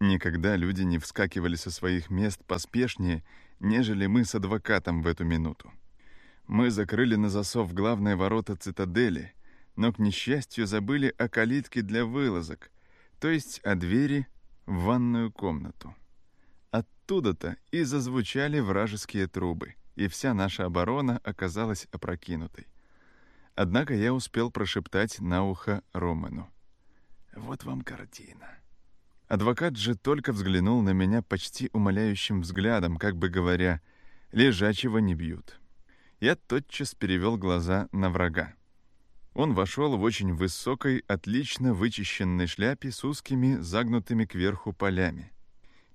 Никогда люди не вскакивали со своих мест поспешнее, нежели мы с адвокатом в эту минуту. Мы закрыли на засов главные ворота цитадели, но, к несчастью, забыли о калитке для вылазок, то есть о двери в ванную комнату. Оттуда-то и зазвучали вражеские трубы, и вся наша оборона оказалась опрокинутой. Однако я успел прошептать на ухо Роману. «Вот вам картина». Адвокат же только взглянул на меня почти умоляющим взглядом, как бы говоря, «лежачего не бьют». Я тотчас перевел глаза на врага. Он вошел в очень высокой, отлично вычищенной шляпе с узкими, загнутыми кверху полями.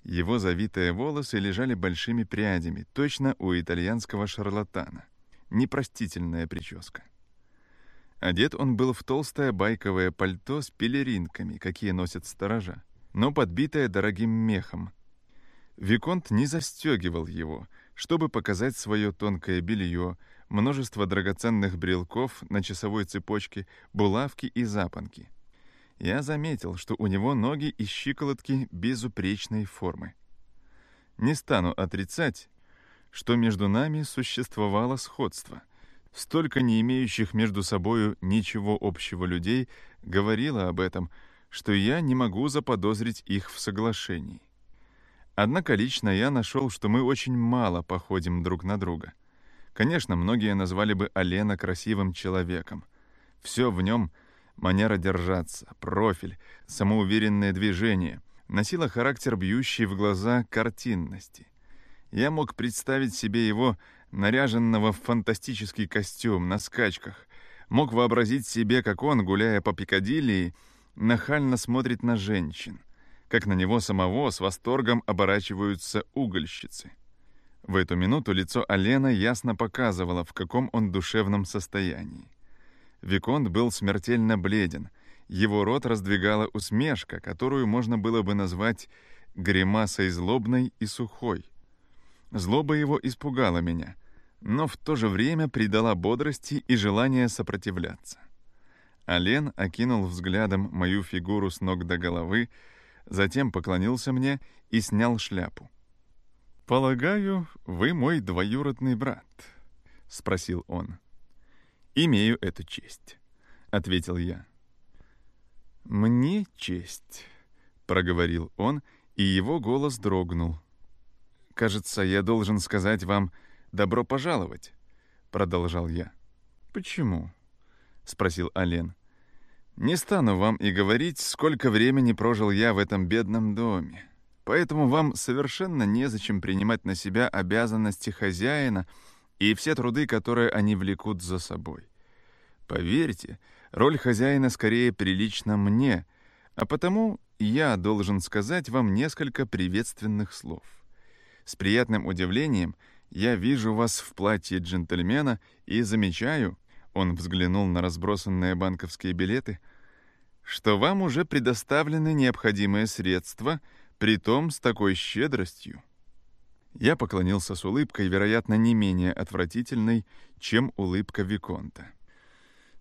Его завитые волосы лежали большими прядями, точно у итальянского шарлатана. Непростительная прическа. Одет он был в толстое байковое пальто с пелеринками, какие носят сторожа, но подбитое дорогим мехом. Виконт не застегивал его, чтобы показать свое тонкое белье, множество драгоценных брелков на часовой цепочке, булавки и запонки. Я заметил, что у него ноги и щиколотки безупречной формы. Не стану отрицать, что между нами существовало сходство — Столько не имеющих между собою ничего общего людей говорило об этом, что я не могу заподозрить их в соглашении. Однако лично я нашел, что мы очень мало походим друг на друга. Конечно, многие назвали бы Алена красивым человеком. Все в нем — манера держаться, профиль, самоуверенное движение — носило характер бьющей в глаза картинности. Я мог представить себе его наряженного в фантастический костюм на скачках, мог вообразить себе, как он, гуляя по Пикадилли, нахально смотрит на женщин, как на него самого с восторгом оборачиваются угольщицы. В эту минуту лицо Алена ясно показывало, в каком он душевном состоянии. Виконт был смертельно бледен, его рот раздвигала усмешка, которую можно было бы назвать гримасой злобной и сухой. Злоба его испугала меня, но в то же время придала бодрости и желание сопротивляться. Ален окинул взглядом мою фигуру с ног до головы, затем поклонился мне и снял шляпу. «Полагаю, вы мой двоюродный брат?» — спросил он. «Имею эту честь», — ответил я. «Мне честь», — проговорил он, и его голос дрогнул. «Кажется, я должен сказать вам «Добро пожаловать», — продолжал я. «Почему?» — спросил Ален. «Не стану вам и говорить, сколько времени прожил я в этом бедном доме. Поэтому вам совершенно незачем принимать на себя обязанности хозяина и все труды, которые они влекут за собой. Поверьте, роль хозяина скорее прилична мне, а потому я должен сказать вам несколько приветственных слов. С приятным удивлением — я вижу вас в платье джентльмена и замечаю, он взглянул на разбросанные банковские билеты, что вам уже предоставлены необходимые средства, притом с такой щедростью. Я поклонился с улыбкой, вероятно, не менее отвратительной, чем улыбка Виконта.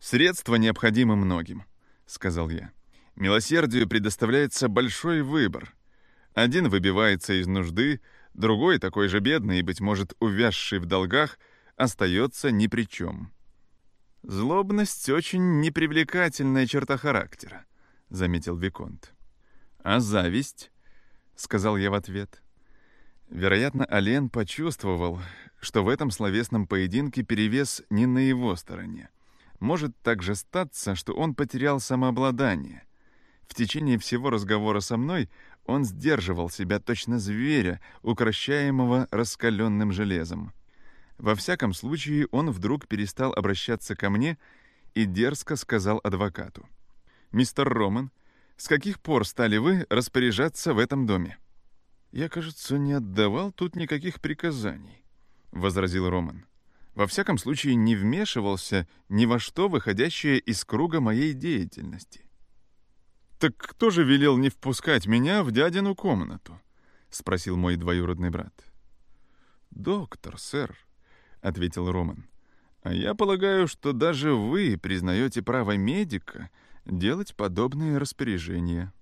«Средства необходимы многим», — сказал я. «Милосердию предоставляется большой выбор. Один выбивается из нужды, Другой, такой же бедный и, быть может, увязший в долгах, остается ни при чем. «Злобность — очень непривлекательная черта характера», — заметил Виконт. «А зависть?» — сказал я в ответ. Вероятно, Ален почувствовал, что в этом словесном поединке перевес не на его стороне. Может также статься, что он потерял самообладание. В течение всего разговора со мной он сдерживал себя точно зверя, укращаемого раскаленным железом. Во всяком случае, он вдруг перестал обращаться ко мне и дерзко сказал адвокату. «Мистер Роман, с каких пор стали вы распоряжаться в этом доме?» «Я, кажется, не отдавал тут никаких приказаний», — возразил Роман. «Во всяком случае, не вмешивался ни во что, выходящее из круга моей деятельности. «Так кто же велел не впускать меня в дядину комнату?» — спросил мой двоюродный брат. «Доктор, сэр», — ответил Роман. «А я полагаю, что даже вы признаете право медика делать подобные распоряжения».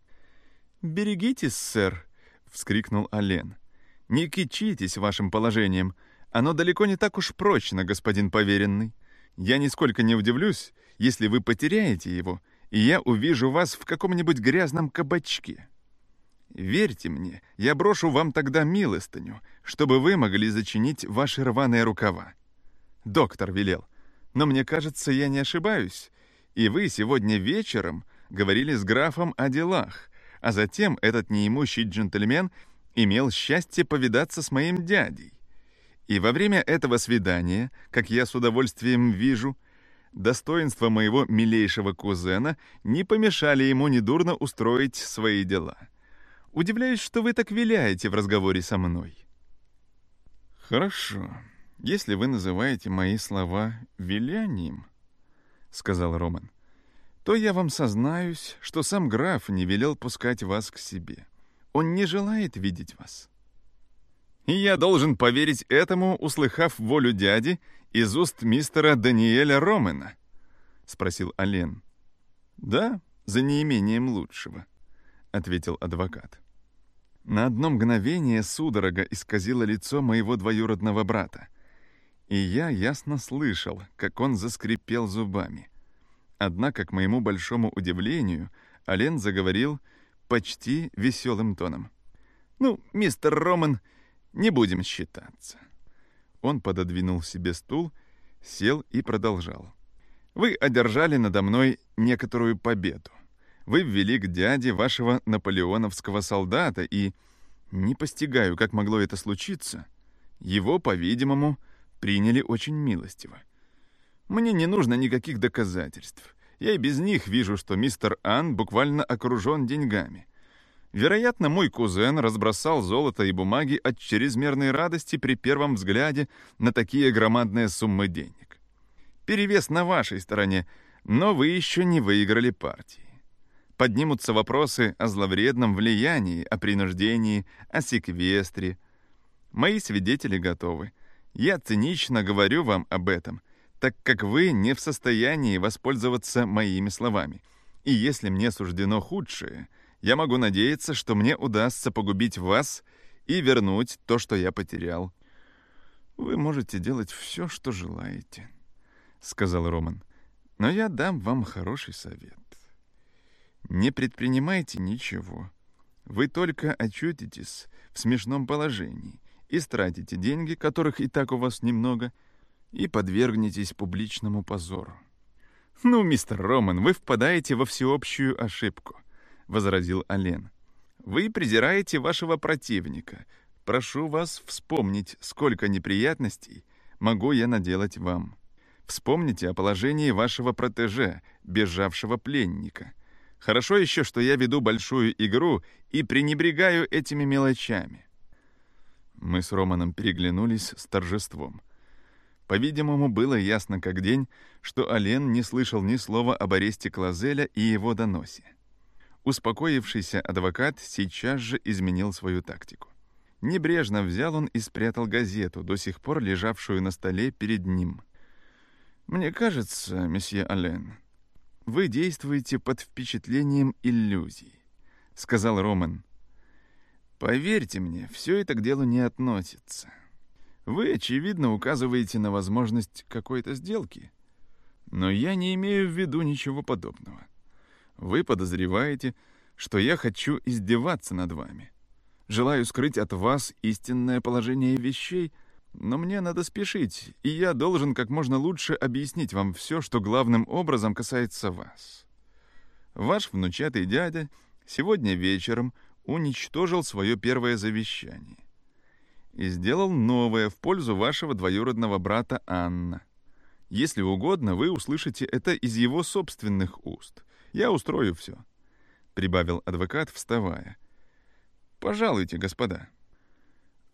«Берегитесь, сэр», — вскрикнул Ален. «Не кичитесь вашим положением. Оно далеко не так уж прочно, господин поверенный. Я нисколько не удивлюсь, если вы потеряете его, и я увижу вас в каком-нибудь грязном кабачке. Верьте мне, я брошу вам тогда милостыню, чтобы вы могли зачинить ваши рваные рукава. Доктор велел. Но мне кажется, я не ошибаюсь. И вы сегодня вечером говорили с графом о делах, а затем этот неимущий джентльмен имел счастье повидаться с моим дядей. И во время этого свидания, как я с удовольствием вижу, достоинства моего милейшего кузена не помешали ему недурно устроить свои дела. Удивляюсь, что вы так виляете в разговоре со мной. Хорошо, если вы называете мои слова вилянием, сказал Роман, то я вам сознаюсь, что сам граф не велел пускать вас к себе. Он не желает видеть вас. И я должен поверить этому, услыхав волю дяди из уст мистера Даниэля Ромена? Спросил Ален. Да, за неимением лучшего, ответил адвокат. На одно мгновение судорога исказило лицо моего двоюродного брата, и я ясно слышал, как он заскрипел зубами. Однако, к моему большому удивлению, Ален заговорил почти веселым тоном. «Ну, мистер Роман, не будем считаться». Он пододвинул себе стул, сел и продолжал. «Вы одержали надо мной некоторую победу. Вы ввели к дяде вашего наполеоновского солдата, и, не постигаю, как могло это случиться, его, по-видимому, приняли очень милостиво. Мне не нужно никаких доказательств. Я и без них вижу, что мистер Ан буквально окружен деньгами. Вероятно, мой кузен разбросал золото и бумаги от чрезмерной радости при первом взгляде на такие громадные суммы денег. Перевес на вашей стороне, но вы еще не выиграли партии. Поднимутся вопросы о зловредном влиянии, о принуждении, о секвестре. Мои свидетели готовы. Я цинично говорю вам об этом, так как вы не в состоянии воспользоваться моими словами. И если мне суждено худшее — я могу надеяться, что мне удастся погубить вас и вернуть то, что я потерял. Вы можете делать все, что желаете, сказал Роман. Но я дам вам хороший совет. Не предпринимайте ничего. Вы только очутитесь в смешном положении и стратите деньги, которых и так у вас немного, и подвергнетесь публичному позору. Ну, мистер Роман, вы впадаете во всеобщую ошибку — возразил Ален. «Вы презираете вашего противника. Прошу вас вспомнить, сколько неприятностей могу я наделать вам. Вспомните о положении вашего протеже, бежавшего пленника. Хорошо еще, что я веду большую игру и пренебрегаю этими мелочами». Мы с Романом переглянулись с торжеством. По-видимому, было ясно как день, что Ален не слышал ни слова об аресте Клазеля и его доносе. Успокоившийся адвокат сейчас же изменил свою тактику. Небрежно взял он и спрятал газету, до сих пор лежавшую на столе перед ним. «Мне кажется, месье Ален, вы действуете под впечатлением иллюзий», — сказал Роман. «Поверьте мне, все это к делу не относится. Вы, очевидно, указываете на возможность какой-то сделки, но я не имею в виду ничего подобного. Вы подозреваете, что я хочу издеваться над вами. Желаю скрыть от вас истинное положение вещей, но мне надо спешить, и я должен как можно лучше объяснить вам все, что главным образом касается вас. Ваш внучатый дядя сегодня вечером уничтожил свое первое завещание и сделал новое в пользу вашего двоюродного брата Анна. Если угодно, вы услышите это из его собственных уст — я устрою все», — прибавил адвокат, вставая. «Пожалуйте, господа».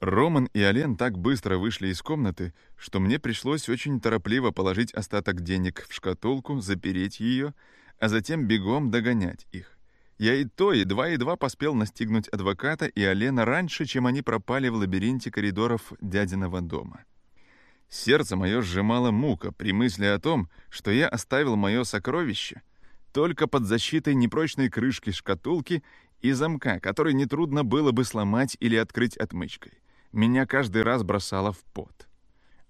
Роман и Ален так быстро вышли из комнаты, что мне пришлось очень торопливо положить остаток денег в шкатулку, запереть ее, а затем бегом догонять их. Я и то едва-едва поспел настигнуть адвоката и Алена раньше, чем они пропали в лабиринте коридоров дядиного дома. Сердце мое сжимало мука при мысли о том, что я оставил мое сокровище — только под защитой непрочной крышки шкатулки и замка, который нетрудно было бы сломать или открыть отмычкой. Меня каждый раз бросало в пот.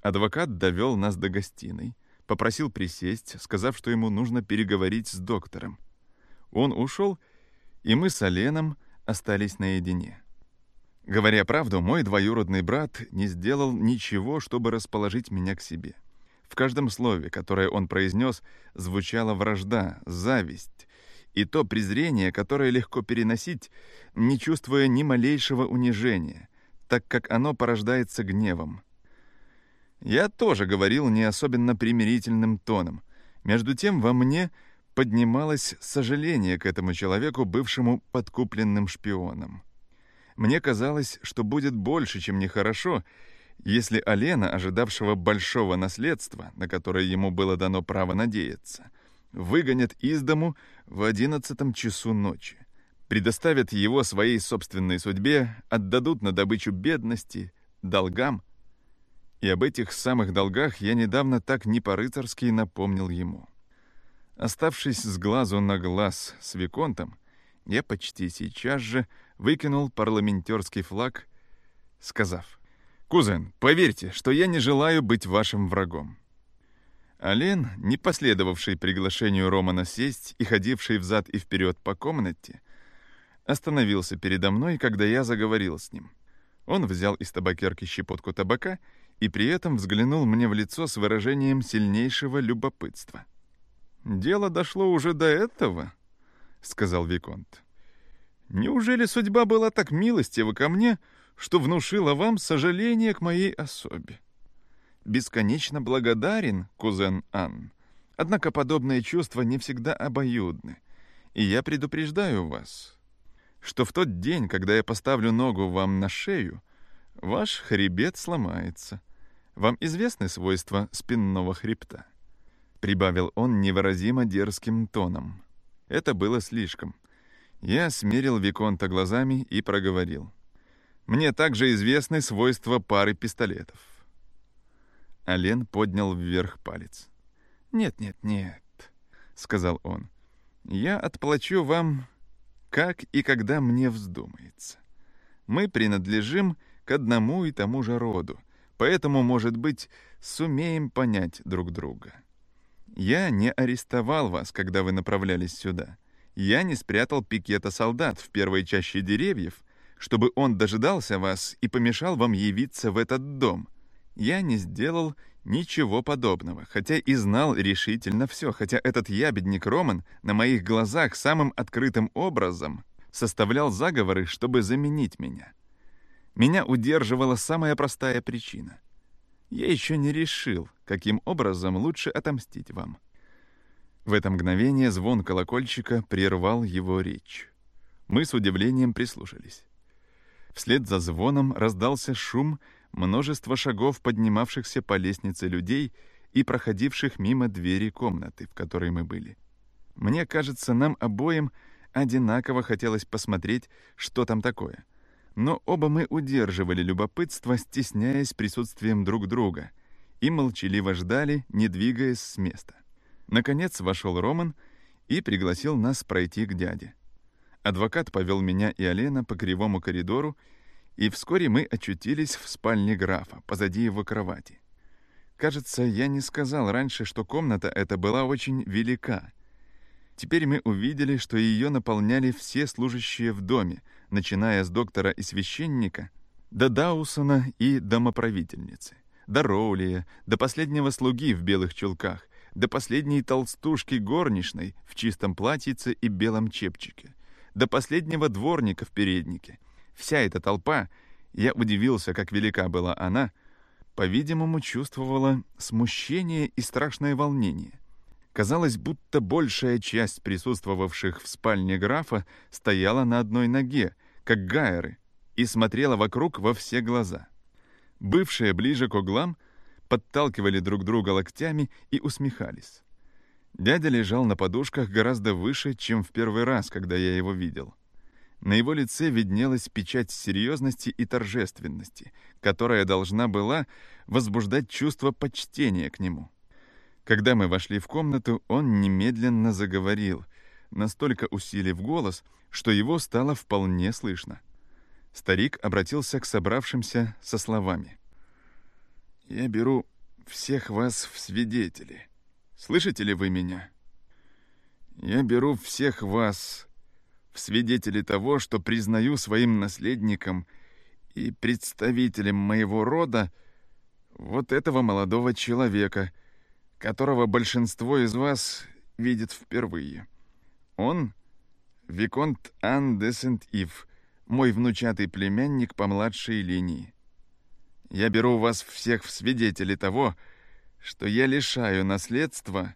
Адвокат довел нас до гостиной, попросил присесть, сказав, что ему нужно переговорить с доктором. Он ушел, и мы с Оленом остались наедине. Говоря правду, мой двоюродный брат не сделал ничего, чтобы расположить меня к себе. В каждом слове, которое он произнес, звучала вражда, зависть и то презрение, которое легко переносить, не чувствуя ни малейшего унижения, так как оно порождается гневом. Я тоже говорил не особенно примирительным тоном. Между тем во мне поднималось сожаление к этому человеку, бывшему подкупленным шпионом. Мне казалось, что будет больше, чем нехорошо, если Алена, ожидавшего большого наследства, на которое ему было дано право надеяться, выгонят из дому в одиннадцатом часу ночи, предоставят его своей собственной судьбе, отдадут на добычу бедности, долгам. И об этих самых долгах я недавно так не по-рыцарски напомнил ему. Оставшись с глазу на глаз с Виконтом, я почти сейчас же выкинул парламентерский флаг, сказав, «Кузен, поверьте, что я не желаю быть вашим врагом». Ален, не последовавший приглашению Романа сесть и ходивший взад и вперед по комнате, остановился передо мной, когда я заговорил с ним. Он взял из табакерки щепотку табака и при этом взглянул мне в лицо с выражением сильнейшего любопытства. «Дело дошло уже до этого», — сказал Виконт. Неужели судьба была так милостива ко мне, что внушила вам сожаление к моей особе? Бесконечно благодарен, кузен Ан. Однако подобные чувства не всегда обоюдны. И я предупреждаю вас, что в тот день, когда я поставлю ногу вам на шею, ваш хребет сломается. Вам известны свойства спинного хребта?» Прибавил он невыразимо дерзким тоном. Это было слишком — я смерил Виконта глазами и проговорил. «Мне также известны свойства пары пистолетов». Ален поднял вверх палец. «Нет, нет, нет», — сказал он. «Я отплачу вам, как и когда мне вздумается. Мы принадлежим к одному и тому же роду, поэтому, может быть, сумеем понять друг друга. Я не арестовал вас, когда вы направлялись сюда» я не спрятал пикета солдат в первой чаще деревьев, чтобы он дожидался вас и помешал вам явиться в этот дом. Я не сделал ничего подобного, хотя и знал решительно все, хотя этот ябедник Роман на моих глазах самым открытым образом составлял заговоры, чтобы заменить меня. Меня удерживала самая простая причина. Я еще не решил, каким образом лучше отомстить вам. В это мгновение звон колокольчика прервал его речь. Мы с удивлением прислушались. Вслед за звоном раздался шум множества шагов, поднимавшихся по лестнице людей и проходивших мимо двери комнаты, в которой мы были. Мне кажется, нам обоим одинаково хотелось посмотреть, что там такое. Но оба мы удерживали любопытство, стесняясь присутствием друг друга, и молчаливо ждали, не двигаясь с места. Наконец вошел Роман и пригласил нас пройти к дяде. Адвокат повел меня и Алена по кривому коридору, и вскоре мы очутились в спальне графа, позади его кровати. Кажется, я не сказал раньше, что комната эта была очень велика. Теперь мы увидели, что ее наполняли все служащие в доме, начиная с доктора и священника, до Даусона и домоправительницы, до Роулия, до последнего слуги в белых чулках, до последней толстушки горничной в чистом платьице и белом чепчике, до последнего дворника в переднике. Вся эта толпа, я удивился, как велика была она, по-видимому, чувствовала смущение и страшное волнение. Казалось, будто большая часть присутствовавших в спальне графа стояла на одной ноге, как гайеры, и смотрела вокруг во все глаза. Бывшие ближе к углам подталкивали друг друга локтями и усмехались. Дядя лежал на подушках гораздо выше, чем в первый раз, когда я его видел. На его лице виднелась печать серьезности и торжественности, которая должна была возбуждать чувство почтения к нему. Когда мы вошли в комнату, он немедленно заговорил, настолько усилив голос, что его стало вполне слышно. Старик обратился к собравшимся со словами. «Я беру всех вас в свидетели. Слышите ли вы меня? Я беру всех вас в свидетели того, что признаю своим наследником и представителем моего рода вот этого молодого человека, которого большинство из вас видит впервые. Он — Виконт Ан де Сент-Ив, мой внучатый племянник по младшей линии. Я беру вас всех в свидетели того, что я лишаю наследства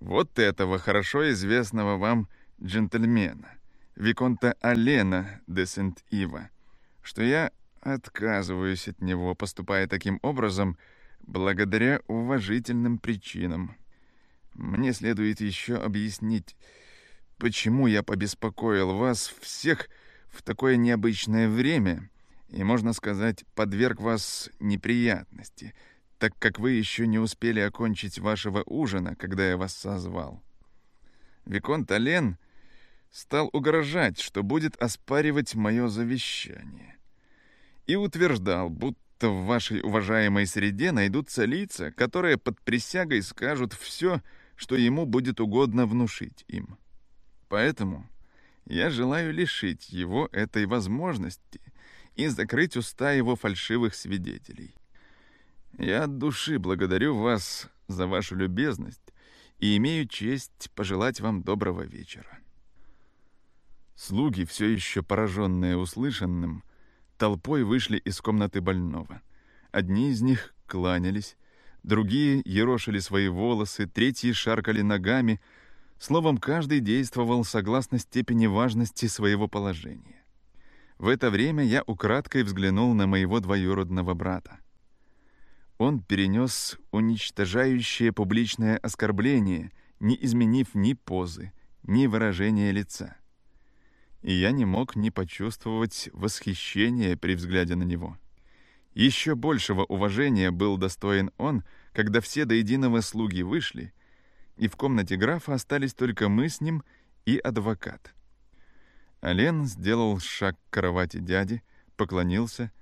вот этого хорошо известного вам джентльмена, Виконта Алена де Сент-Ива, что я отказываюсь от него, поступая таким образом, благодаря уважительным причинам. Мне следует еще объяснить, почему я побеспокоил вас всех в такое необычное время и, можно сказать, подверг вас неприятности, так как вы еще не успели окончить вашего ужина, когда я вас созвал. Виконт Ален стал угрожать, что будет оспаривать мое завещание и утверждал, будто в вашей уважаемой среде найдутся лица, которые под присягой скажут все, что ему будет угодно внушить им. Поэтому я желаю лишить его этой возможности и закрыть уста его фальшивых свидетелей. Я от души благодарю вас за вашу любезность и имею честь пожелать вам доброго вечера. Слуги, все еще пораженные услышанным, толпой вышли из комнаты больного. Одни из них кланялись, другие ерошили свои волосы, третьи шаркали ногами. Словом, каждый действовал согласно степени важности своего положения. В это время я украдкой взглянул на моего двоюродного брата. Он перенес уничтожающее публичное оскорбление, не изменив ни позы, ни выражения лица и я не мог не почувствовать восхищения при взгляде на него. Еще большего уважения был достоин он, когда все до единого слуги вышли, и в комнате графа остались только мы с ним и адвокат. Ален сделал шаг к кровати дяди, поклонился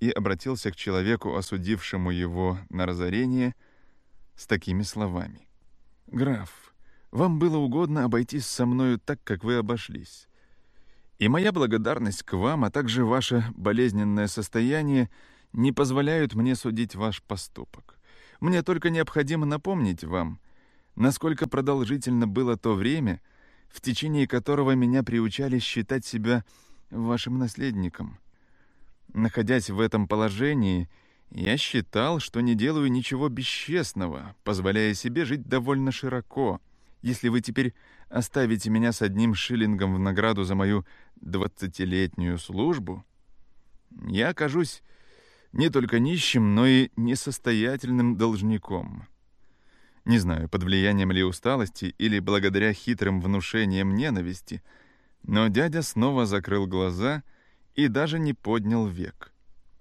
и обратился к человеку, осудившему его на разорение, с такими словами. «Граф, вам было угодно обойтись со мною так, как вы обошлись. И моя благодарность к вам, а также ваше болезненное состояние не позволяют мне судить ваш поступок. Мне только необходимо напомнить вам, насколько продолжительно было то время, в течение которого меня приучали считать себя вашим наследником. Находясь в этом положении, я считал, что не делаю ничего бесчестного, позволяя себе жить довольно широко. Если вы теперь оставите меня с одним шиллингом в награду за мою двадцатилетнюю службу, я окажусь не только нищим, но и несостоятельным должником. Не знаю, под влиянием ли усталости или благодаря хитрым внушениям ненависти, но дядя снова закрыл глаза и даже не поднял век.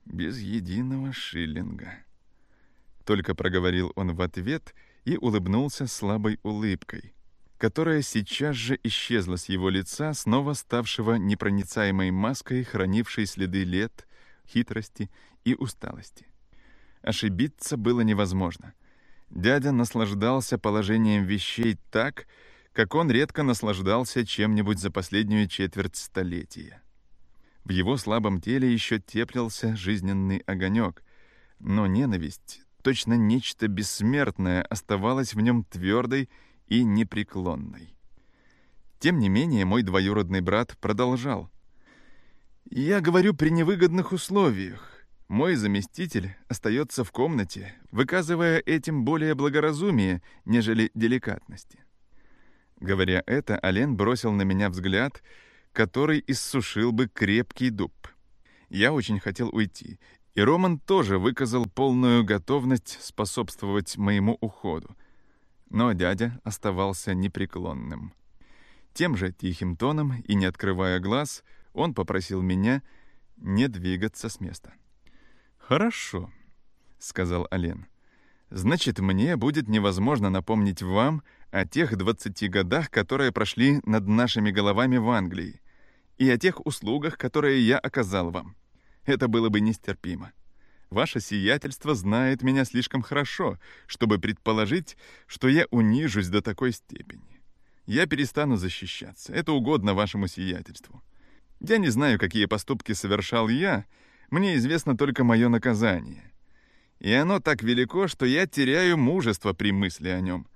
Без единого шиллинга. Только проговорил он в ответ и улыбнулся слабой улыбкой — которая сейчас же исчезла с его лица, снова ставшего непроницаемой маской, хранившей следы лет, хитрости и усталости. Ошибиться было невозможно. Дядя наслаждался положением вещей так, как он редко наслаждался чем-нибудь за последнюю четверть столетия. В его слабом теле еще теплился жизненный огонек, но ненависть, точно нечто бессмертное, оставалась в нем твердой и непреклонной. Тем не менее, мой двоюродный брат продолжал. «Я говорю при невыгодных условиях. Мой заместитель остается в комнате, выказывая этим более благоразумие, нежели деликатности». Говоря это, Ален бросил на меня взгляд, который иссушил бы крепкий дуб. Я очень хотел уйти, и Роман тоже выказал полную готовность способствовать моему уходу — но дядя оставался непреклонным. Тем же тихим тоном и не открывая глаз, он попросил меня не двигаться с места. «Хорошо», — сказал Ален. «Значит, мне будет невозможно напомнить вам о тех 20 годах, которые прошли над нашими головами в Англии, и о тех услугах, которые я оказал вам. Это было бы нестерпимо. Ваше сиятельство знает меня слишком хорошо, чтобы предположить, что я унижусь до такой степени. Я перестану защищаться. Это угодно вашему сиятельству. Я не знаю, какие поступки совершал я, мне известно только мое наказание. И оно так велико, что я теряю мужество при мысли о нем.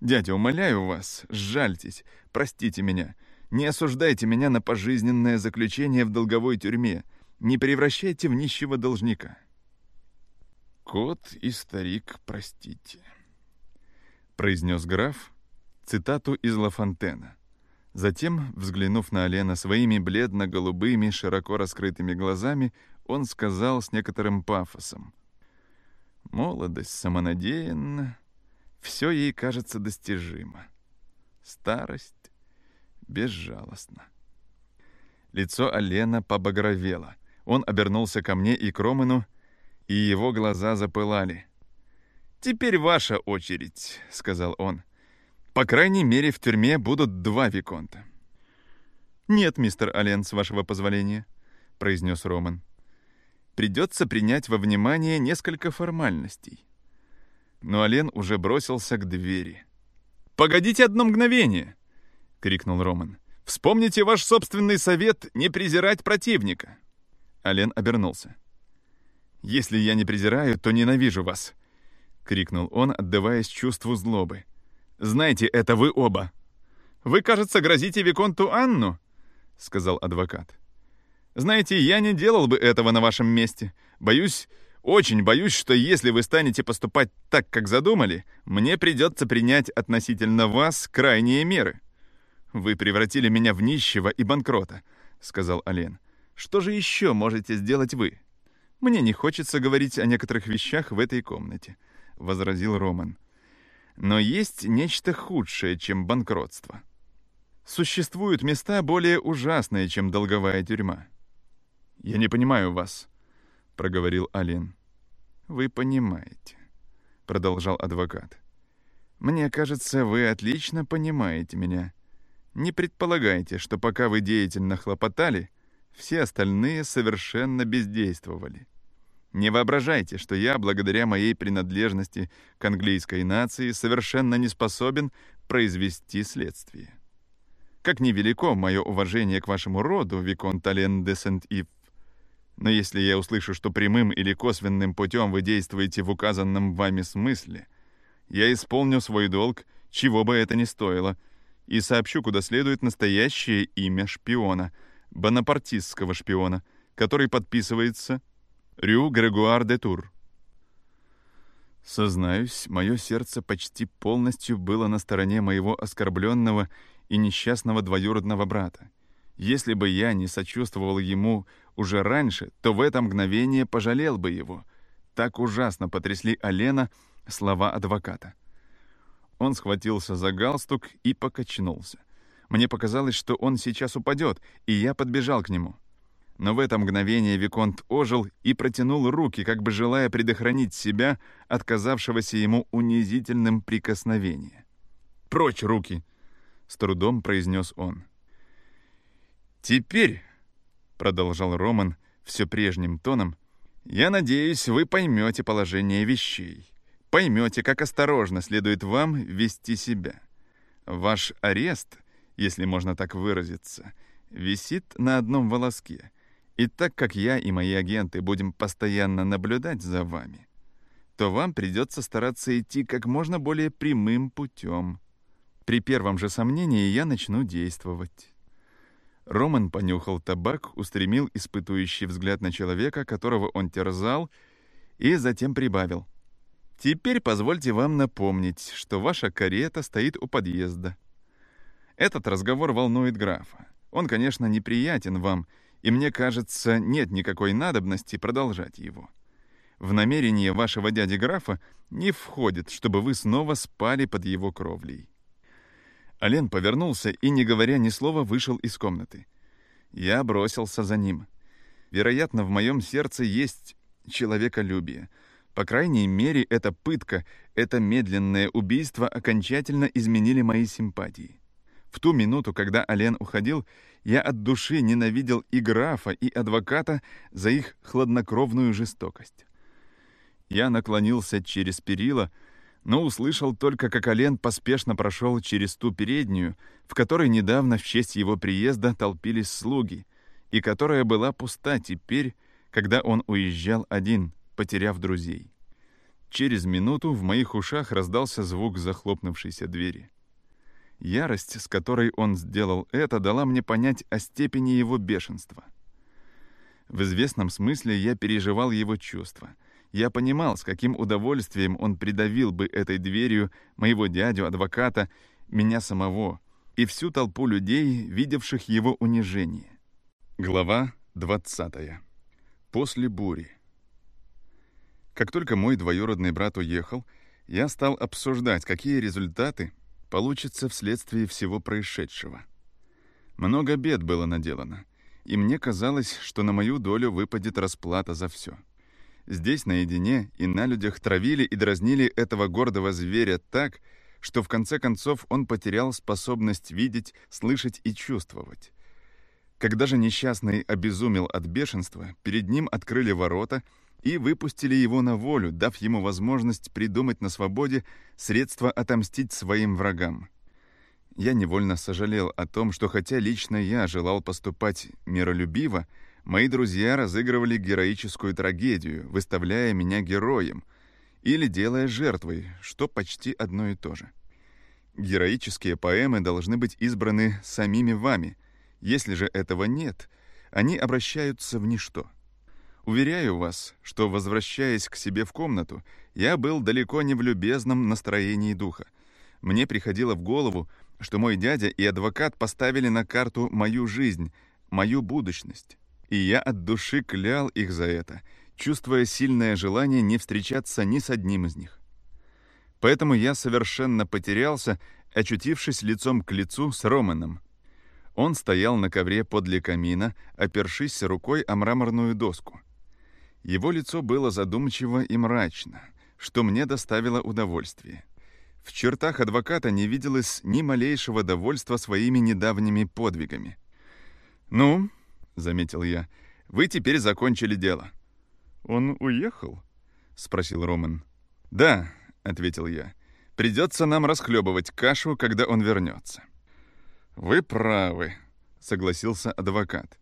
Дядя, умоляю вас, сжальтесь, простите меня. Не осуждайте меня на пожизненное заключение в долговой тюрьме. Не превращайте в нищего должника. «Кот и старик, простите», — произнес граф цитату из Ла Фонтена. Затем, взглянув на Алена своими бледно-голубыми, широко раскрытыми глазами, он сказал с некоторым пафосом. «Молодость самонадеянна, все ей кажется достижимо. Старость безжалостна». Лицо Алена побагровело. Он обернулся ко мне и к Роману, и его глаза запылали. «Теперь ваша очередь», — сказал он. «По крайней мере, в тюрьме будут два Виконта». «Нет, мистер Ален, с вашего позволения», — произнес Роман придется принять во внимание несколько формальностей. Но Ален уже бросился к двери. «Погодите одно мгновение!» — крикнул Роман. «Вспомните ваш собственный совет не презирать противника!» Ален обернулся. «Если я не презираю, то ненавижу вас!» — крикнул он, отдаваясь чувству злобы. «Знаете, это вы оба!» «Вы, кажется, грозите Виконту Анну?» — сказал адвокат. Знаете, я не делал бы этого на вашем месте. Боюсь, очень боюсь, что если вы станете поступать так, как задумали, мне придется принять относительно вас крайние меры. Вы превратили меня в нищего и банкрота, сказал Ален. Что же еще можете сделать вы? Мне не хочется говорить о некоторых вещах в этой комнате, возразил Роман. Но есть нечто худшее, чем банкротство. Существуют места более ужасные, чем долговая тюрьма. «Я не понимаю вас», — проговорил Алин. «Вы понимаете», — продолжал адвокат. «Мне кажется, вы отлично понимаете меня. Не предполагайте, что пока вы деятельно хлопотали, все остальные совершенно бездействовали. Не воображайте, что я, благодаря моей принадлежности к английской нации, совершенно не способен произвести следствие. Как невелико мое уважение к вашему роду, Викон Тален де Сент-Ив, но если я услышу, что прямым или косвенным путем вы действуете в указанном вами смысле, я исполню свой долг, чего бы это ни стоило, и сообщу, куда следует настоящее имя шпиона, бонапартистского шпиона, который подписывается Рю Грегуар де Тур. Сознаюсь, мое сердце почти полностью было на стороне моего оскорбленного и несчастного двоюродного брата. Если бы я не сочувствовал ему уже раньше, то в это мгновение пожалел бы его. Так ужасно потрясли Алена слова адвоката. Он схватился за галстук и покачнулся. Мне показалось, что он сейчас упадет, и я подбежал к нему. Но в это мгновение Виконт ожил и протянул руки, как бы желая предохранить себя от казавшегося ему унизительным прикосновения. «Прочь руки!» — с трудом произнес он. «Теперь», — продолжал Роман все прежним тоном, «я надеюсь, вы поймете положение вещей, поймете, как осторожно следует вам вести себя. Ваш арест, если можно так выразиться, висит на одном волоске, и так как я и мои агенты будем постоянно наблюдать за вами, то вам придется стараться идти как можно более прямым путем. При первом же сомнении я начну действовать». Роман понюхал табак, устремил испытующий взгляд на человека, которого он терзал, и затем прибавил. «Теперь позвольте вам напомнить, что ваша карета стоит у подъезда. Этот разговор волнует графа. Он, конечно, неприятен вам, и мне кажется, нет никакой надобности продолжать его. В намерение вашего дяди графа не входит, чтобы вы снова спали под его кровлей. Ален повернулся и, не говоря ни слова, вышел из комнаты. Я бросился за ним. Вероятно, в моем сердце есть человеколюбие. По крайней мере, эта пытка, это медленное убийство окончательно изменили мои симпатии. В ту минуту, когда Ален уходил, я от души ненавидел и графа, и адвоката за их хладнокровную жестокость. Я наклонился через перила, но услышал только, как Ален поспешно прошел через ту переднюю, в которой недавно в честь его приезда толпились слуги, и которая была пуста теперь, когда он уезжал один, потеряв друзей. Через минуту в моих ушах раздался звук захлопнувшейся двери. Ярость, с которой он сделал это, дала мне понять о степени его бешенства. В известном смысле я переживал его чувства. Я понимал, с каким удовольствием он придавил бы этой дверью моего дядю, адвоката, меня самого и всю толпу людей, видевших его унижение. Глава 20. После бури. Как только мой двоюродный брат уехал, я стал обсуждать, какие результаты получится вследствие всего происшедшего. Много бед было наделано, и мне казалось, что на мою долю выпадет расплата за все. Здесь наедине и на людях травили и дразнили этого гордого зверя так, что в конце концов он потерял способность видеть, слышать и чувствовать. Когда же несчастный обезумел от бешенства, перед ним открыли ворота — и выпустили его на волю, дав ему возможность придумать на свободе средства отомстить своим врагам. Я невольно сожалел о том, что хотя лично я желал поступать миролюбиво, мои друзья разыгрывали героическую трагедию, выставляя меня героем, или делая жертвой, что почти одно и то же. Героические поэмы должны быть избраны самими вами. Если же этого нет, они обращаются в ничто. Уверяю вас, что, возвращаясь к себе в комнату, я был далеко не в любезном настроении духа. Мне приходило в голову, что мой дядя и адвокат поставили на карту мою жизнь, мою будущность. И я от души клял их за это, чувствуя сильное желание не встречаться ни с одним из них. Поэтому я совершенно потерялся, очутившись лицом к лицу с Романом. Он стоял на ковре подле камина, опершись рукой о мраморную доску. Его лицо было задумчиво и мрачно, что мне доставило удовольствие. В чертах адвоката не виделось ни малейшего довольства своими недавними подвигами. «Ну», — заметил я, — «вы теперь закончили дело». «Он уехал?» — спросил Роман. «Да», — ответил я, — «придется нам расхлебывать кашу, когда он вернется». «Вы правы», — согласился адвокат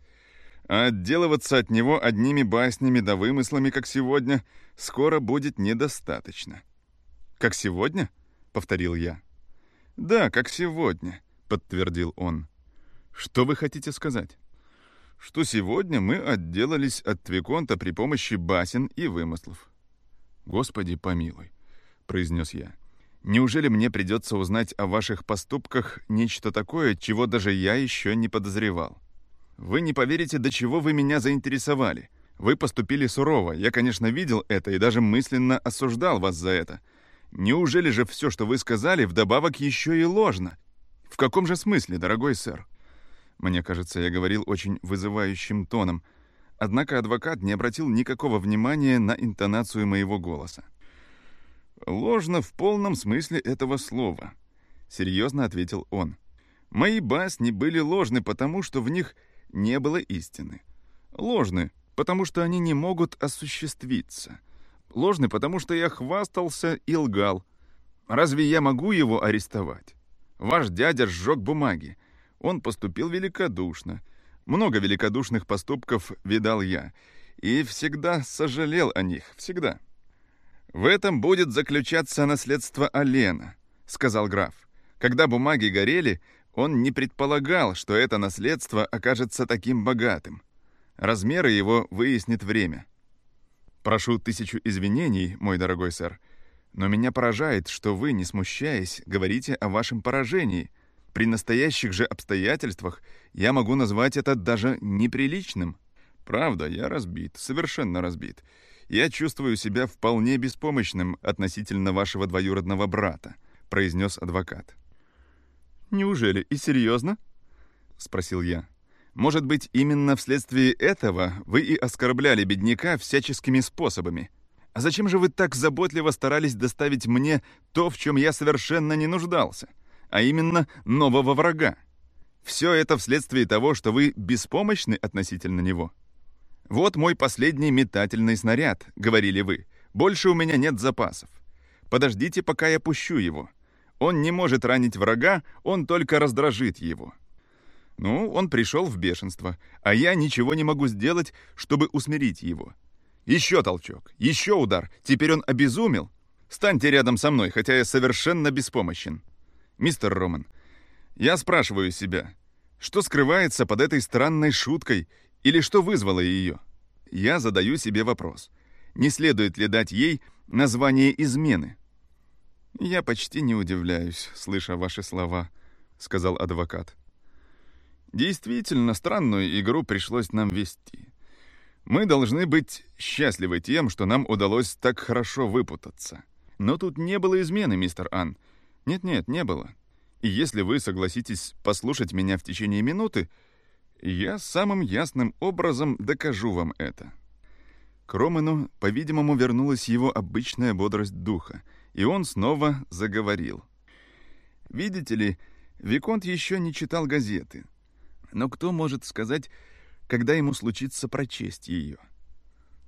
а отделываться от него одними баснями да вымыслами, как сегодня, скоро будет недостаточно. «Как сегодня?» — повторил я. «Да, как сегодня», — подтвердил он. «Что вы хотите сказать?» «Что сегодня мы отделались от Твиконта при помощи басен и вымыслов». «Господи помилуй», — произнес я. «Неужели мне придется узнать о ваших поступках нечто такое, чего даже я еще не подозревал?» Вы не поверите, до чего вы меня заинтересовали. Вы поступили сурово. Я, конечно, видел это и даже мысленно осуждал вас за это. Неужели же все, что вы сказали, вдобавок еще и ложно? В каком же смысле, дорогой сэр? Мне кажется, я говорил очень вызывающим тоном. Однако адвокат не обратил никакого внимания на интонацию моего голоса. «Ложно в полном смысле этого слова», — серьезно ответил он. «Мои басни были ложны, потому что в них не было истины. Ложны, потому что они не могут осуществиться. Ложны, потому что я хвастался и лгал. Разве я могу его арестовать? Ваш дядя сжег бумаги. Он поступил великодушно. Много великодушных поступков видал я. И всегда сожалел о них, всегда. «В этом будет заключаться наследство Алена», — сказал граф. Когда бумаги горели, он не предполагал, что это наследство окажется таким богатым. Размеры его выяснит время. Прошу тысячу извинений, мой дорогой сэр, но меня поражает, что вы, не смущаясь, говорите о вашем поражении. При настоящих же обстоятельствах я могу назвать это даже неприличным. Правда, я разбит, совершенно разбит. Я чувствую себя вполне беспомощным относительно вашего двоюродного брата, произнес адвокат. «Неужели? И серьезно?» — спросил я. «Может быть, именно вследствие этого вы и оскорбляли бедняка всяческими способами? А зачем же вы так заботливо старались доставить мне то, в чем я совершенно не нуждался, а именно нового врага? Все это вследствие того, что вы беспомощны относительно него. «Вот мой последний метательный снаряд», — говорили вы. «Больше у меня нет запасов. Подождите, пока я пущу его. Он не может ранить врага, он только раздражит его». Ну, он пришел в бешенство, а я ничего не могу сделать, чтобы усмирить его. Еще толчок, еще удар. Теперь он обезумел. Станьте рядом со мной, хотя я совершенно беспомощен. Мистер Роман, я спрашиваю себя, что скрывается под этой странной шуткой или что вызвало ее? Я задаю себе вопрос. Не следует ли дать ей название измены? «Я почти не удивляюсь, слыша ваши слова», — сказал адвокат. «Действительно, странную игру пришлось нам вести. Мы должны быть счастливы тем, что нам удалось так хорошо выпутаться. Но тут не было измены, мистер Ан. Нет-нет, не было. И если вы согласитесь послушать меня в течение минуты, я самым ясным образом докажу вам это». К Роману, по-видимому, вернулась его обычная бодрость духа, и он снова заговорил. «Видите ли, Виконт еще не читал газеты. Но кто может сказать, когда ему случится прочесть ее.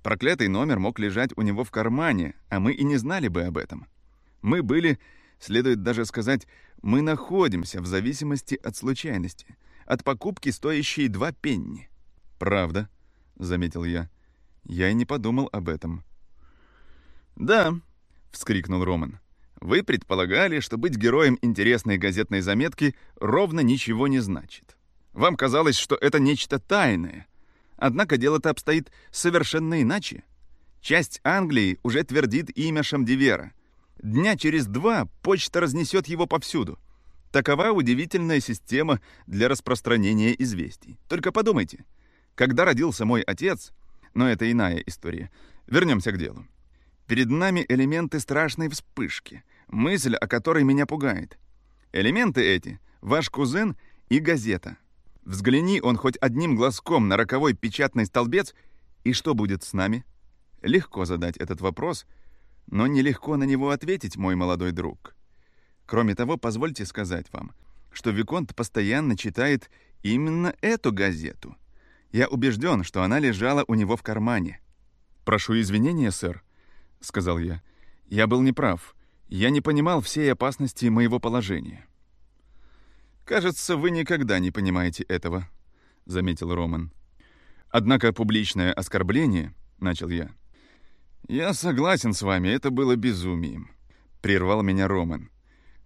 Проклятый номер мог лежать у него в кармане, а мы и не знали бы об этом. Мы были, следует даже сказать, мы находимся в зависимости от случайности, от покупки, стоящей два пенни. «Правда», — заметил я. Я и не подумал об этом. «Да», — вскрикнул Роман. «Вы предполагали, что быть героем интересной газетной заметки ровно ничего не значит. Вам казалось, что это нечто тайное. Однако дело-то обстоит совершенно иначе. Часть Англии уже твердит имя Шамдивера. Дня через два почта разнесет его повсюду. Такова удивительная система для распространения известий. Только подумайте, когда родился мой отец, но это иная история, вернемся к делу. Перед нами элементы страшной вспышки, мысль о которой меня пугает. Элементы эти — ваш кузен и газета — Взгляни он хоть одним глазком на роковой печатный столбец, и что будет с нами? Легко задать этот вопрос, но нелегко на него ответить, мой молодой друг. Кроме того, позвольте сказать вам, что Виконт постоянно читает именно эту газету. Я убежден, что она лежала у него в кармане. «Прошу извинения, сэр», — сказал я. «Я был неправ. Я не понимал всей опасности моего положения». «Кажется, вы никогда не понимаете этого», — заметил Роман. «Однако публичное оскорбление», — начал я. «Я согласен с вами, это было безумием», — прервал меня Роман.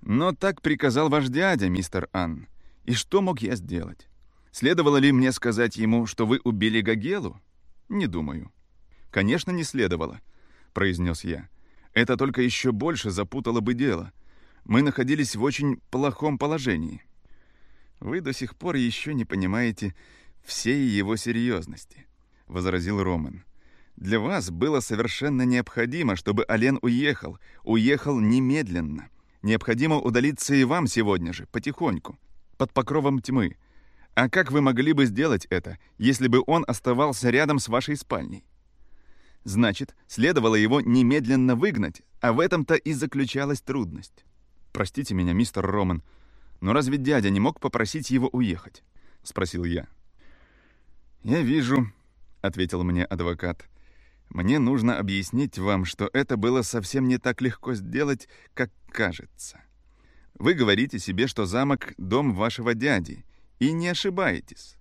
«Но так приказал ваш дядя, мистер Анн. И что мог я сделать? Следовало ли мне сказать ему, что вы убили Гагелу? Не думаю». «Конечно, не следовало», — произнес я. «Это только еще больше запутало бы дело. Мы находились в очень плохом положении». «Вы до сих пор еще не понимаете всей его серьезности», — возразил Роман. «Для вас было совершенно необходимо, чтобы Ален уехал, уехал немедленно. Необходимо удалиться и вам сегодня же, потихоньку, под покровом тьмы. А как вы могли бы сделать это, если бы он оставался рядом с вашей спальней? Значит, следовало его немедленно выгнать, а в этом-то и заключалась трудность. Простите меня, мистер Роман, — «Но разве дядя не мог попросить его уехать?» — спросил я. «Я вижу», — ответил мне адвокат. «Мне нужно объяснить вам, что это было совсем не так легко сделать, как кажется. Вы говорите себе, что замок — дом вашего дяди, и не ошибаетесь.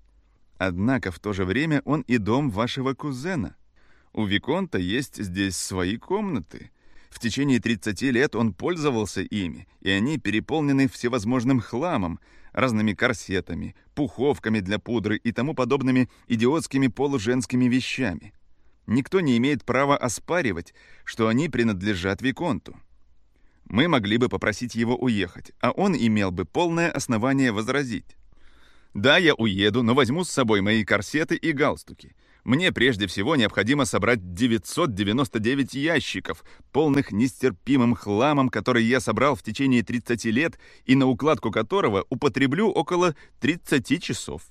Однако в то же время он и дом вашего кузена. У Виконта есть здесь свои комнаты, в течение 30 лет он пользовался ими, и они переполнены всевозможным хламом, разными корсетами, пуховками для пудры и тому подобными идиотскими полуженскими вещами. Никто не имеет права оспаривать, что они принадлежат Виконту. Мы могли бы попросить его уехать, а он имел бы полное основание возразить. Да, я уеду, но возьму с собой мои корсеты и галстуки. Мне прежде всего необходимо собрать 999 ящиков, полных нестерпимым хламом, который я собрал в течение 30 лет и на укладку которого употреблю около 30 часов.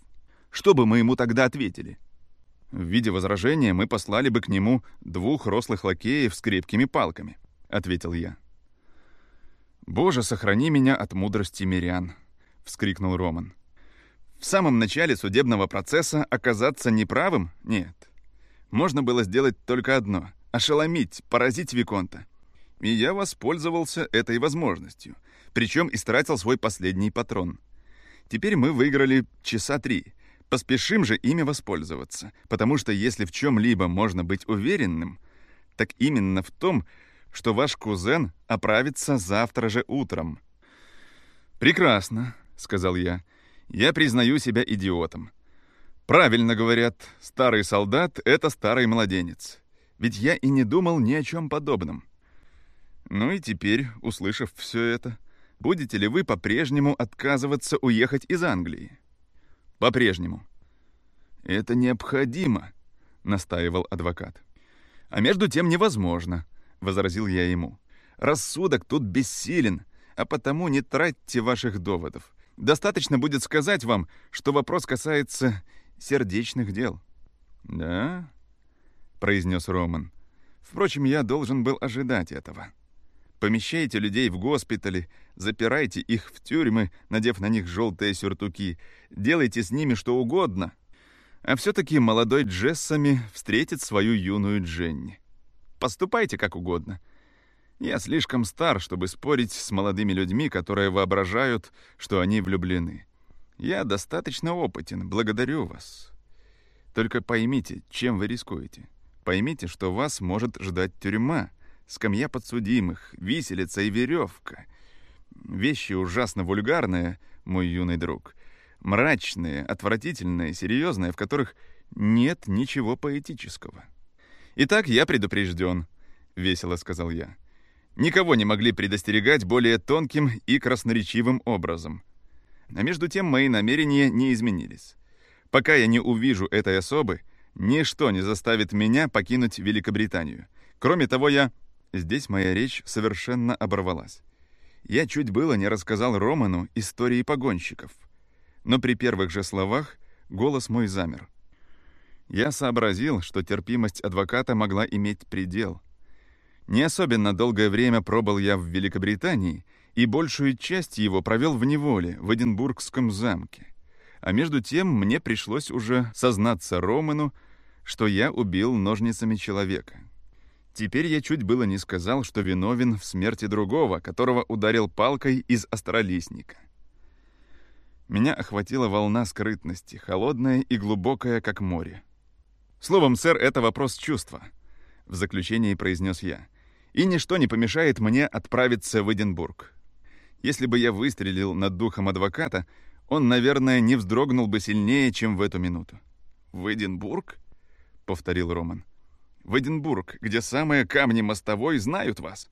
Что бы мы ему тогда ответили? В виде возражения мы послали бы к нему двух рослых лакеев с крепкими палками, ответил я. Боже, сохрани меня от мудрости мирян, вскрикнул Роман. В самом начале судебного процесса оказаться неправым? Нет. Можно было сделать только одно — ошеломить, поразить Виконта. И я воспользовался этой возможностью, причем истратил свой последний патрон. Теперь мы выиграли часа три — Поспешим же ими воспользоваться, потому что если в чем-либо можно быть уверенным, так именно в том, что ваш кузен оправится завтра же утром. «Прекрасно», — сказал я. «Я признаю себя идиотом. Правильно говорят, старый солдат — это старый младенец. Ведь я и не думал ни о чем подобном. Ну и теперь, услышав все это, будете ли вы по-прежнему отказываться уехать из Англии?» По-прежнему. Это необходимо, настаивал адвокат. А между тем невозможно, возразил я ему. Рассудок тут бессилен, а потому не тратьте ваших доводов. Достаточно будет сказать вам, что вопрос касается сердечных дел. Да? произнес Роман. Впрочем, я должен был ожидать этого. Помещайте людей в госпитали, запирайте их в тюрьмы, надев на них желтые сюртуки, делайте с ними что угодно. А все-таки молодой Джессами встретит свою юную Дженни. Поступайте как угодно. Я слишком стар, чтобы спорить с молодыми людьми, которые воображают, что они влюблены. Я достаточно опытен, благодарю вас. Только поймите, чем вы рискуете. Поймите, что вас может ждать тюрьма — скамья подсудимых, виселица и веревка. Вещи ужасно вульгарные, мой юный друг. Мрачные, отвратительные, серьезные, в которых нет ничего поэтического. «Итак, я предупрежден», — весело сказал я. «Никого не могли предостерегать более тонким и красноречивым образом. А между тем мои намерения не изменились. Пока я не увижу этой особы, ничто не заставит меня покинуть Великобританию. Кроме того, я Здесь моя речь совершенно оборвалась. Я чуть было не рассказал Роману истории погонщиков. Но при первых же словах голос мой замер. Я сообразил, что терпимость адвоката могла иметь предел. Не особенно долгое время пробыл я в Великобритании, и большую часть его провел в неволе, в Эдинбургском замке. А между тем мне пришлось уже сознаться Роману, что я убил ножницами человека. Теперь я чуть было не сказал, что виновен в смерти другого, которого ударил палкой из астролистника. Меня охватила волна скрытности, холодная и глубокая, как море. «Словом, сэр, это вопрос чувства», — в заключении произнес я. «И ничто не помешает мне отправиться в Эдинбург. Если бы я выстрелил над духом адвоката, он, наверное, не вздрогнул бы сильнее, чем в эту минуту». «В Эдинбург?» — повторил Роман в Эдинбург, где самые камни мостовой знают вас».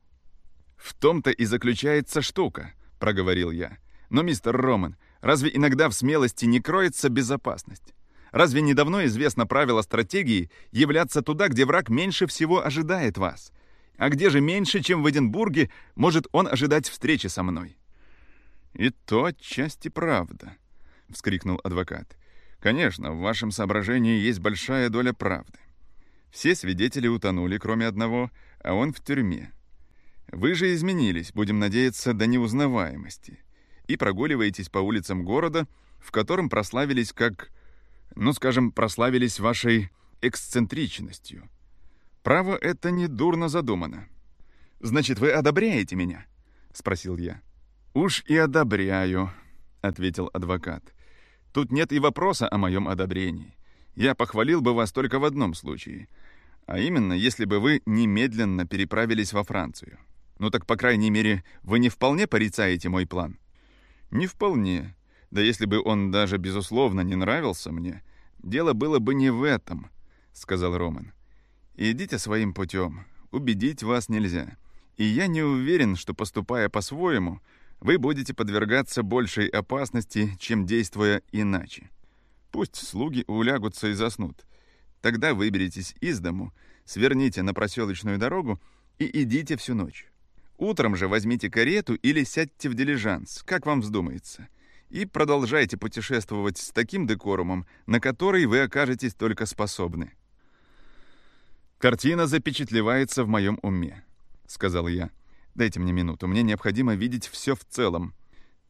«В том-то и заключается штука», — проговорил я. «Но, мистер Роман, разве иногда в смелости не кроется безопасность? Разве недавно известно правило стратегии являться туда, где враг меньше всего ожидает вас? А где же меньше, чем в Эдинбурге, может он ожидать встречи со мной?» «И то отчасти правда», — вскрикнул адвокат. «Конечно, в вашем соображении есть большая доля правды. Все свидетели утонули, кроме одного, а он в тюрьме. Вы же изменились, будем надеяться, до неузнаваемости, и прогуливаетесь по улицам города, в котором прославились как, ну, скажем, прославились вашей эксцентричностью. Право, это не дурно задумано. Значит, вы одобряете меня? Спросил я. Уж и одобряю, ответил адвокат. Тут нет и вопроса о моем одобрении. Я похвалил бы вас только в одном случае — а именно, если бы вы немедленно переправились во Францию. Ну так, по крайней мере, вы не вполне порицаете мой план? Не вполне. Да если бы он даже, безусловно, не нравился мне, дело было бы не в этом, — сказал Роман. Идите своим путем. Убедить вас нельзя. И я не уверен, что, поступая по-своему, вы будете подвергаться большей опасности, чем действуя иначе. Пусть слуги улягутся и заснут — Тогда выберитесь из дому, сверните на проселочную дорогу и идите всю ночь. Утром же возьмите карету или сядьте в дилижанс, как вам вздумается. и продолжайте путешествовать с таким декорумом, на который вы окажетесь только способны. «Картина запечатлевается в моем уме», — сказал я. «Дайте мне минуту, мне необходимо видеть все в целом.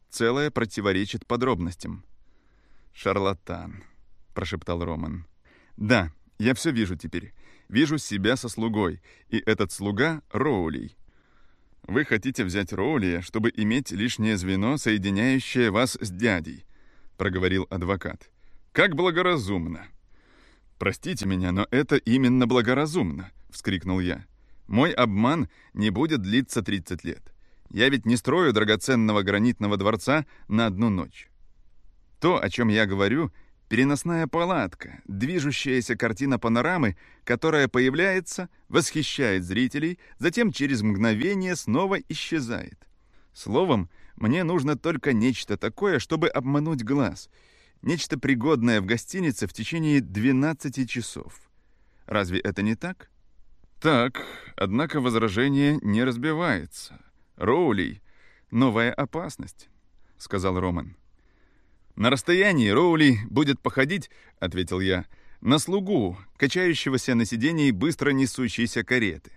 Целое противоречит подробностям». «Шарлатан», — прошептал Роман. «Да, я все вижу теперь. Вижу себя со слугой, и этот слуга — Роулей. Вы хотите взять Роулия, чтобы иметь лишнее звено, соединяющее вас с дядей», — проговорил адвокат. «Как благоразумно!» «Простите меня, но это именно благоразумно!» — вскрикнул я. «Мой обман не будет длиться 30 лет. Я ведь не строю драгоценного гранитного дворца на одну ночь. То, о чем я говорю, переносная палатка, движущаяся картина панорамы, которая появляется, восхищает зрителей, затем через мгновение снова исчезает. Словом, мне нужно только нечто такое, чтобы обмануть глаз — Нечто пригодное в гостинице в течение 12 часов. Разве это не так? Так, однако возражение не разбивается. Роули — новая опасность, — сказал Роман. На расстоянии Роули будет походить, — ответил я, — на слугу, качающегося на сидении быстро несущейся кареты.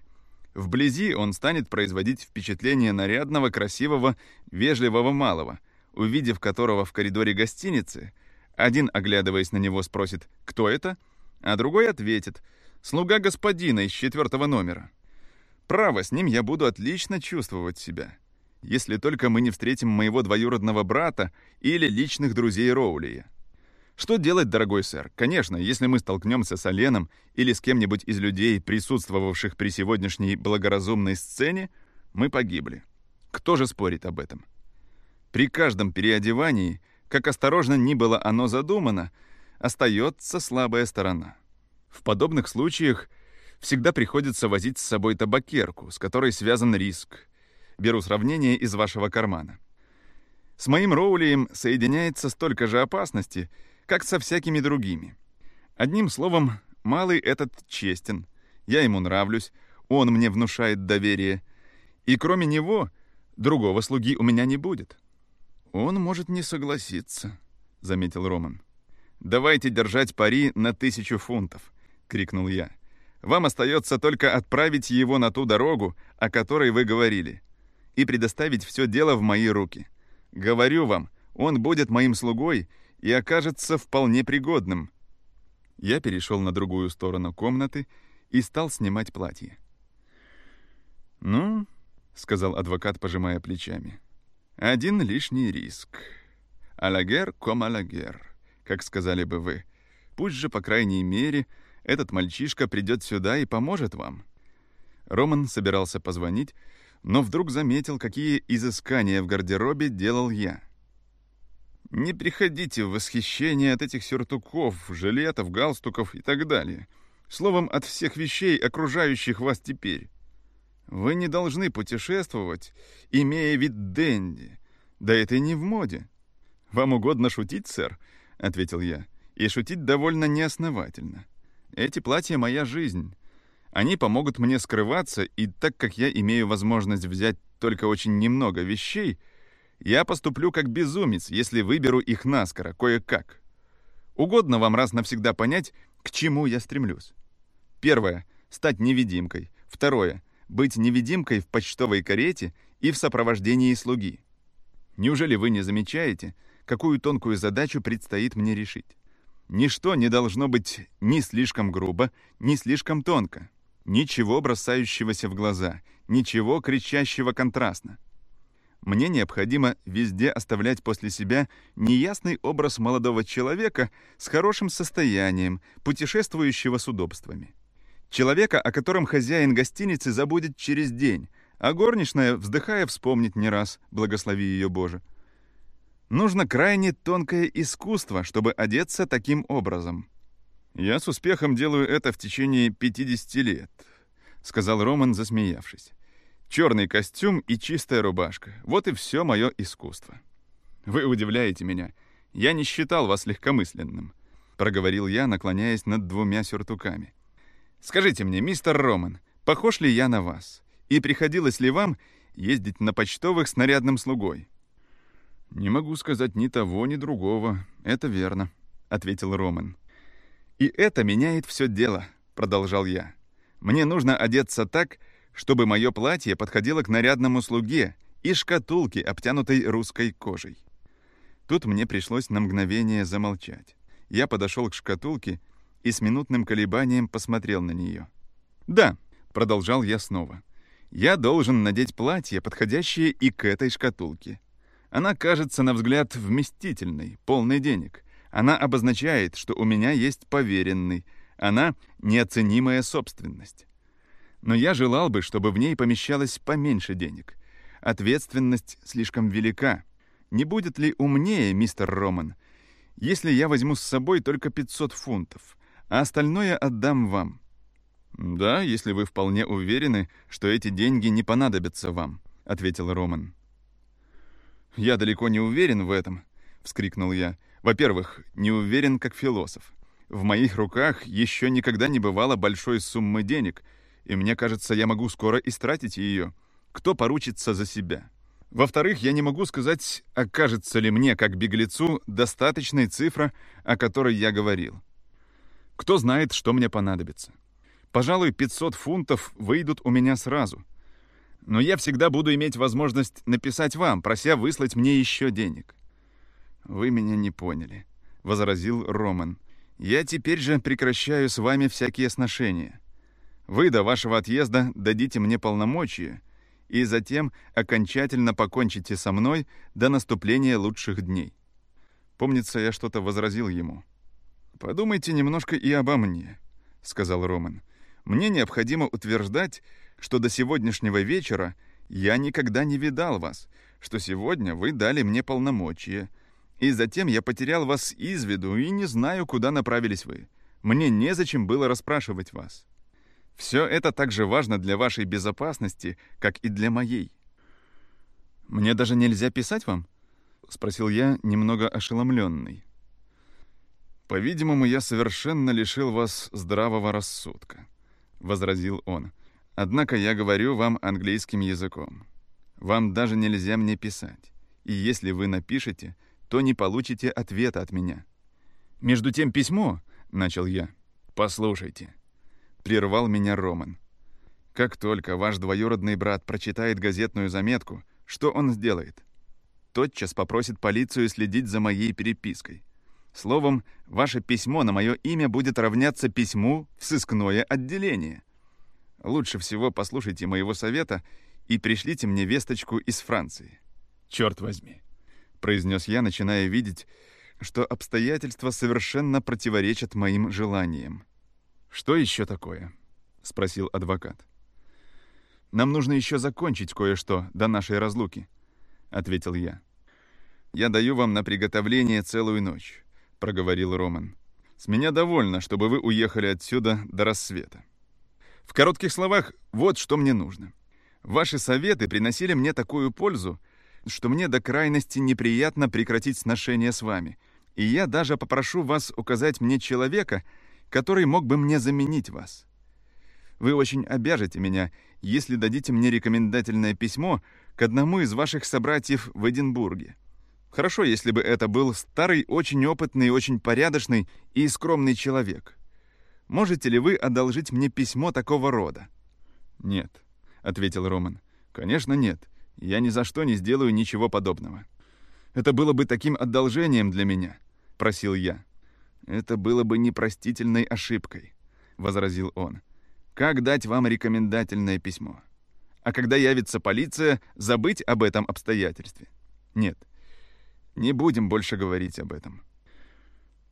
Вблизи он станет производить впечатление нарядного, красивого, вежливого малого, увидев которого в коридоре гостиницы — один, оглядываясь на него, спросит «Кто это?», а другой ответит «Слуга господина из четвертого номера». Право, с ним я буду отлично чувствовать себя. Если только мы не встретим моего двоюродного брата или личных друзей Роулия. Что делать, дорогой сэр? Конечно, если мы столкнемся с Оленом или с кем-нибудь из людей, присутствовавших при сегодняшней благоразумной сцене, мы погибли. Кто же спорит об этом? При каждом переодевании как осторожно ни было оно задумано, остается слабая сторона. В подобных случаях всегда приходится возить с собой табакерку, с которой связан риск. Беру сравнение из вашего кармана. С моим Роулием соединяется столько же опасности, как со всякими другими. Одним словом, малый этот честен. Я ему нравлюсь, он мне внушает доверие. И кроме него, другого слуги у меня не будет. «Он может не согласиться», — заметил Роман. «Давайте держать пари на тысячу фунтов», — крикнул я. «Вам остается только отправить его на ту дорогу, о которой вы говорили, и предоставить все дело в мои руки. Говорю вам, он будет моим слугой и окажется вполне пригодным». Я перешел на другую сторону комнаты и стал снимать платье. «Ну», — сказал адвокат, пожимая плечами, — один лишний риск. Алагер ком алагер, как сказали бы вы. Пусть же, по крайней мере, этот мальчишка придет сюда и поможет вам. Роман собирался позвонить, но вдруг заметил, какие изыскания в гардеробе делал я. Не приходите в восхищение от этих сюртуков, жилетов, галстуков и так далее. Словом, от всех вещей, окружающих вас теперь. Вы не должны путешествовать, имея вид денди. Да это и не в моде. Вам угодно шутить, сэр, ответил я. И шутить довольно неосновательно. Эти платья моя жизнь. Они помогут мне скрываться, и так как я имею возможность взять только очень немного вещей, я поступлю как безумец, если выберу их наскоро, кое-как. Угодно вам раз навсегда понять, к чему я стремлюсь. Первое — стать невидимкой. Второе — быть невидимкой в почтовой карете и в сопровождении слуги. Неужели вы не замечаете, какую тонкую задачу предстоит мне решить? Ничто не должно быть ни слишком грубо, ни слишком тонко. Ничего бросающегося в глаза, ничего кричащего контрастно. Мне необходимо везде оставлять после себя неясный образ молодого человека с хорошим состоянием, путешествующего с удобствами. Человека, о котором хозяин гостиницы забудет через день, а горничная, вздыхая, вспомнит не раз, благослови ее Боже. Нужно крайне тонкое искусство, чтобы одеться таким образом. «Я с успехом делаю это в течение 50 лет», — сказал Роман, засмеявшись. «Черный костюм и чистая рубашка — вот и все мое искусство». «Вы удивляете меня. Я не считал вас легкомысленным», — проговорил я, наклоняясь над двумя сюртуками. Скажите мне, мистер Роман, похож ли я на вас? И приходилось ли вам ездить на почтовых с нарядным слугой?» «Не могу сказать ни того, ни другого. Это верно», — ответил Роман. «И это меняет все дело», — продолжал я. «Мне нужно одеться так, чтобы мое платье подходило к нарядному слуге и шкатулке, обтянутой русской кожей». Тут мне пришлось на мгновение замолчать. Я подошел к шкатулке и с минутным колебанием посмотрел на нее. «Да», — продолжал я снова, — «я должен надеть платье, подходящее и к этой шкатулке. Она кажется, на взгляд, вместительной, полной денег. Она обозначает, что у меня есть поверенный. Она — неоценимая собственность. Но я желал бы, чтобы в ней помещалось поменьше денег. Ответственность слишком велика. Не будет ли умнее, мистер Роман, если я возьму с собой только 500 фунтов, а остальное отдам вам? Да, если вы вполне уверены, что эти деньги не понадобятся вам, ответил Роман. «Я далеко не уверен в этом», — вскрикнул я. «Во-первых, не уверен как философ. В моих руках еще никогда не бывало большой суммы денег, и мне кажется, я могу скоро истратить ее. Кто поручится за себя?» Во-вторых, я не могу сказать, окажется ли мне, как беглецу, достаточной цифра, о которой я говорил. Кто знает, что мне понадобится. Пожалуй, 500 фунтов выйдут у меня сразу — но я всегда буду иметь возможность написать вам, прося выслать мне еще денег». «Вы меня не поняли», — возразил Роман. «Я теперь же прекращаю с вами всякие сношения. Вы до вашего отъезда дадите мне полномочия, и затем окончательно покончите со мной до наступления лучших дней». Помнится, я что-то возразил ему. «Подумайте немножко и обо мне», — сказал Роман. «Мне необходимо утверждать, что до сегодняшнего вечера я никогда не видал вас, что сегодня вы дали мне полномочия, и затем я потерял вас из виду и не знаю, куда направились вы. Мне незачем было расспрашивать вас. Все это так же важно для вашей безопасности, как и для моей. Мне даже нельзя писать вам? Спросил я, немного ошеломленный. По-видимому, я совершенно лишил вас здравого рассудка, возразил он. Однако я говорю вам английским языком. Вам даже нельзя мне писать. И если вы напишете, то не получите ответа от меня. Между тем письмо, — начал я. Послушайте. Прервал меня Роман. Как только ваш двоюродный брат прочитает газетную заметку, что он сделает? Тотчас попросит полицию следить за моей перепиской. Словом, ваше письмо на мое имя будет равняться письму в сыскное отделение. Лучше всего послушайте моего совета и пришлите мне весточку из Франции. Черт возьми, произнес я, начиная видеть, что обстоятельства совершенно противоречат моим желаниям. Что еще такое? спросил адвокат. Нам нужно еще закончить кое-что до нашей разлуки, ответил я. Я даю вам на приготовление целую ночь, проговорил Роман. С меня довольно, чтобы вы уехали отсюда до рассвета. В коротких словах, вот что мне нужно. Ваши советы приносили мне такую пользу, что мне до крайности неприятно прекратить сношение с вами, и я даже попрошу вас указать мне человека, который мог бы мне заменить вас. Вы очень обяжете меня, если дадите мне рекомендательное письмо к одному из ваших собратьев в Эдинбурге. Хорошо, если бы это был старый, очень опытный, очень порядочный и скромный человек. Можете ли вы одолжить мне письмо такого рода?» «Нет», — ответил Роман. «Конечно нет. Я ни за что не сделаю ничего подобного». «Это было бы таким одолжением для меня», — просил я. «Это было бы непростительной ошибкой», — возразил он. «Как дать вам рекомендательное письмо? А когда явится полиция, забыть об этом обстоятельстве? Нет, не будем больше говорить об этом».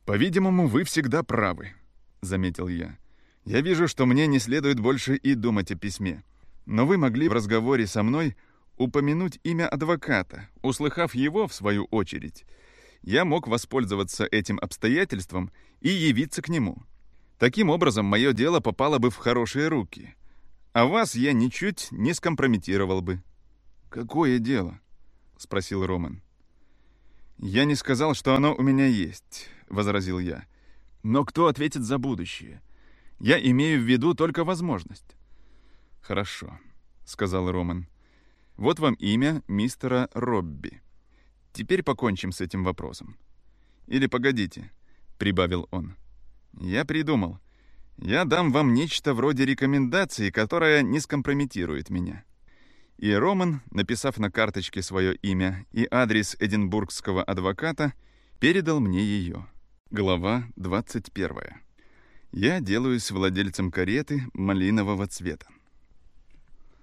«По-видимому, вы всегда правы», — заметил я. «Я вижу, что мне не следует больше и думать о письме. Но вы могли в разговоре со мной упомянуть имя адвоката, услыхав его, в свою очередь. Я мог воспользоваться этим обстоятельством и явиться к нему. Таким образом, мое дело попало бы в хорошие руки. А вас я ничуть не скомпрометировал бы». «Какое дело?» — спросил Роман. «Я не сказал, что оно у меня есть», — возразил я. Но кто ответит за будущее? Я имею в виду только возможность. Хорошо, сказал Роман. Вот вам имя мистера Робби. Теперь покончим с этим вопросом. Или погодите, прибавил он. Я придумал. Я дам вам нечто вроде рекомендации, которая не скомпрометирует меня. И Роман, написав на карточке свое имя и адрес эдинбургского адвоката, передал мне ее. Глава 21. Я делаюсь владельцем кареты малинового цвета.